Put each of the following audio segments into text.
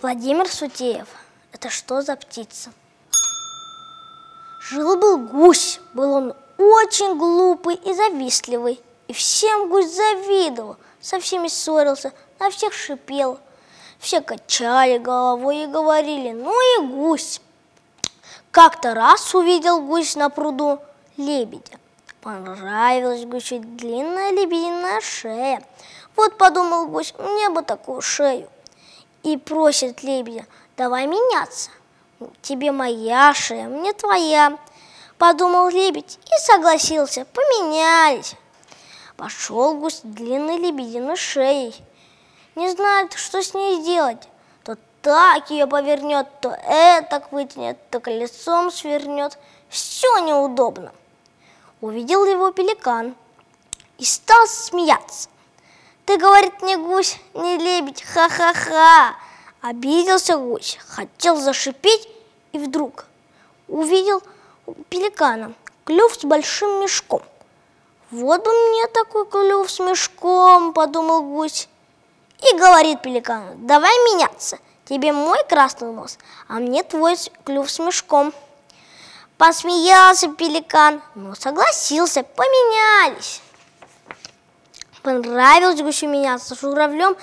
Владимир Сутеев. Это что за птица? Жил-был гусь, был он очень глупый и завистливый. И всем гусь завидовал, со всеми ссорился, на всех шипел. Все качали головой и говорили, ну и гусь. Как-то раз увидел гусь на пруду лебедя. Понравилась гусю длинная лебединая шея. Вот подумал гусь, мне бы такую шею. И просит лебедя, давай меняться. Тебе моя шея, мне твоя. Подумал лебедь и согласился, поменялись. Пошел гусь длинной лебединой шеей. Не знает, что с ней сделать. То так ее повернет, то этак вытянет, то колесом свернет. Все неудобно. Увидел его пеликан и стал смеяться. Ты, говорит, не гусь, не лебедь, ха-ха-ха. Обиделся гусь, хотел зашипеть, и вдруг увидел пеликана клюв с большим мешком. Вот бы мне такой клюв с мешком, подумал гусь. И говорит пеликану, давай меняться. Тебе мой красный нос, а мне твой клюв с мешком. Посмеялся пеликан, но согласился, поменялись. Понравилось гусю меняться с журавлем,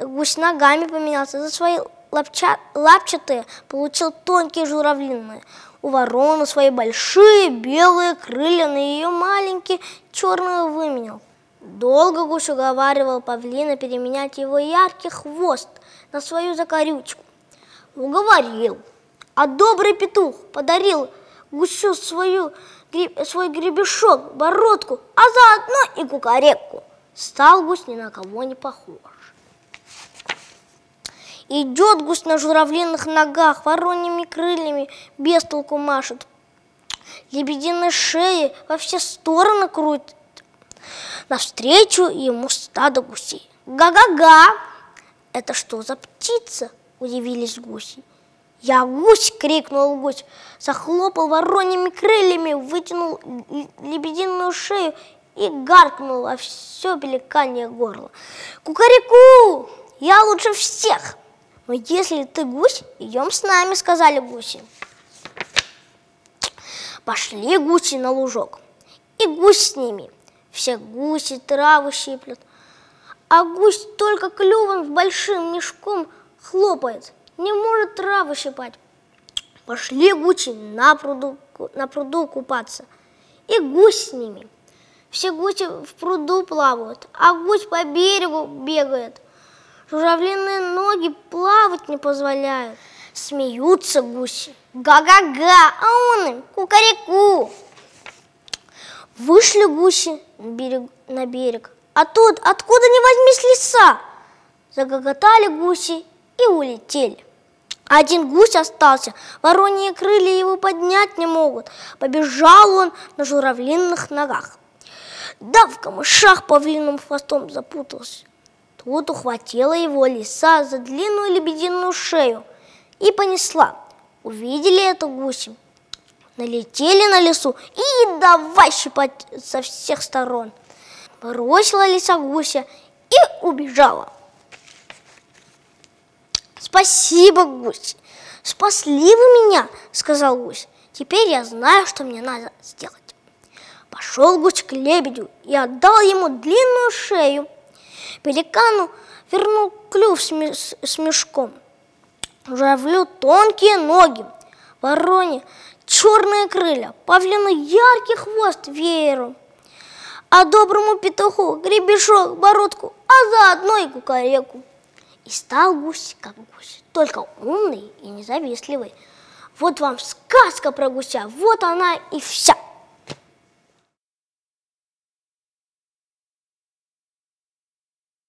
гусь ногами поменялся, за свои лапча, лапчатые получил тонкие журавлиные. У вороны свои большие белые крылья на ее маленькие черные выменял. Долго гусь уговаривал павлина переменять его яркий хвост на свою закорючку. Уговорил, а добрый петух подарил гусю свою, свой гребешок, бородку, а заодно и кукарекку. Стал гусь ни на кого не похож. Идет гусь на журавлиных ногах, вороньими крыльями без толку машет. Лебединой шеи во все стороны крутит. Навстречу ему стадо гусей. Га-га-га! Это что за птица? Удивились гуси. Я гусь! крикнул гусь, захлопал вороньими крыльями, вытянул лебединую шею и гаркнул во все пеликанье горло. Кукареку! Я лучше всех! Но если ты гусь, идем с нами, сказали гуси. Пошли гуси на лужок, и гусь с ними. Все гуси травы щиплют, а гусь только клювом с большим мешком хлопает, не может травы щипать. Пошли гуси на пруду, на пруду купаться, и гусь с ними – все гуси в пруду плавают, а гусь по берегу бегает. Журавлиные ноги плавать не позволяют. Смеются гуси. Га-га-га, а он им кукареку. Вышли гуси на берег, а тут откуда ни возьмись леса. Загоготали гуси и улетели. Один гусь остался, вороньи крылья его поднять не могут. Побежал он на журавлиных ногах. Да в камышах павлиным хвостом запутался. Тут ухватила его лиса за длинную лебединую шею и понесла. Увидели это гуси, налетели на лесу и давай щипать со всех сторон. Бросила лиса гуся и убежала. «Спасибо, гусь! Спасли вы меня!» — сказал гусь. «Теперь я знаю, что мне надо сделать». Пошел гусь к лебедю и отдал ему длинную шею. Пеликану вернул клюв с, с мешком. Журавлю тонкие ноги, вороне черные крылья, павлину яркий хвост веером, а доброму петуху гребешок, бородку, а заодно и кукареку. И стал гусь как гусь, только умный и независтливый. Вот вам сказка про гуся, вот она и вся.